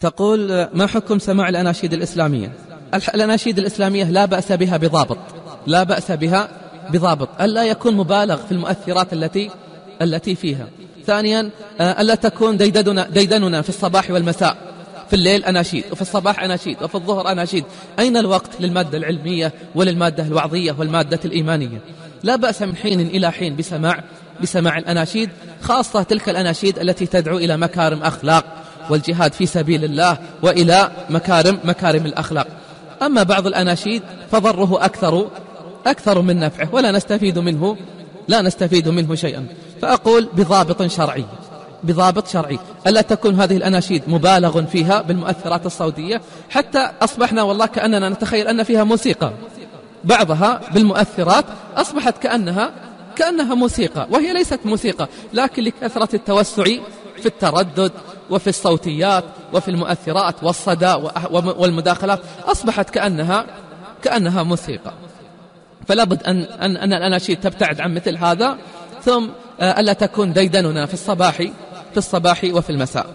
تقول ما حكم سماع الأناشيد الإسلامية؟ الأناشيد الإسلامية لا بأس بها بضابط لا بأس بها بضابط ألا يكون مبالغ في المؤثرات التي التي فيها. ثانيا آه، ألا تكون ديدننا, ديدننا في الصباح والمساء في الليل أناشيد وفي الصباح أناشيد وفي الظهر أناشيد. أين الوقت للمادة العلمية وللمادة الوعظية والمادة الإيمانية؟ لا بأس من حين إلى حين بسماع بسماع الأناشيد خاصة تلك الأناشيد التي تدعو إلى مكارم أخلاق والجهاد في سبيل الله وإلى مكارم مكارم الأخلاق. أما بعض الأناشيد فضره أكثر أكثر من نفعه ولا نستفيد منه لا نستفيد منه شيئا. فأقول بضابط شرعي بضابط شرعي. ألا تكون هذه الأناشيد مبالغ فيها بالمؤثرات الصوتية؟ حتى أصبحنا والله كأننا نتخيل أن فيها موسيقى. بعضها بالمؤثرات أصبحت كأنها كأنها موسيقى وهي ليست موسيقى لكن لكثرة التوسع في التردد وفي الصوتيات وفي المؤثرات والصدى والمداخلات أصبحت كأنها كأنها موسيقى. فلا بد أن, أن, أن الأناشيد تبتعد عن مثل هذا ثم آه، ألا تكون ديدننا في الصباح في الصباح وفي المساء.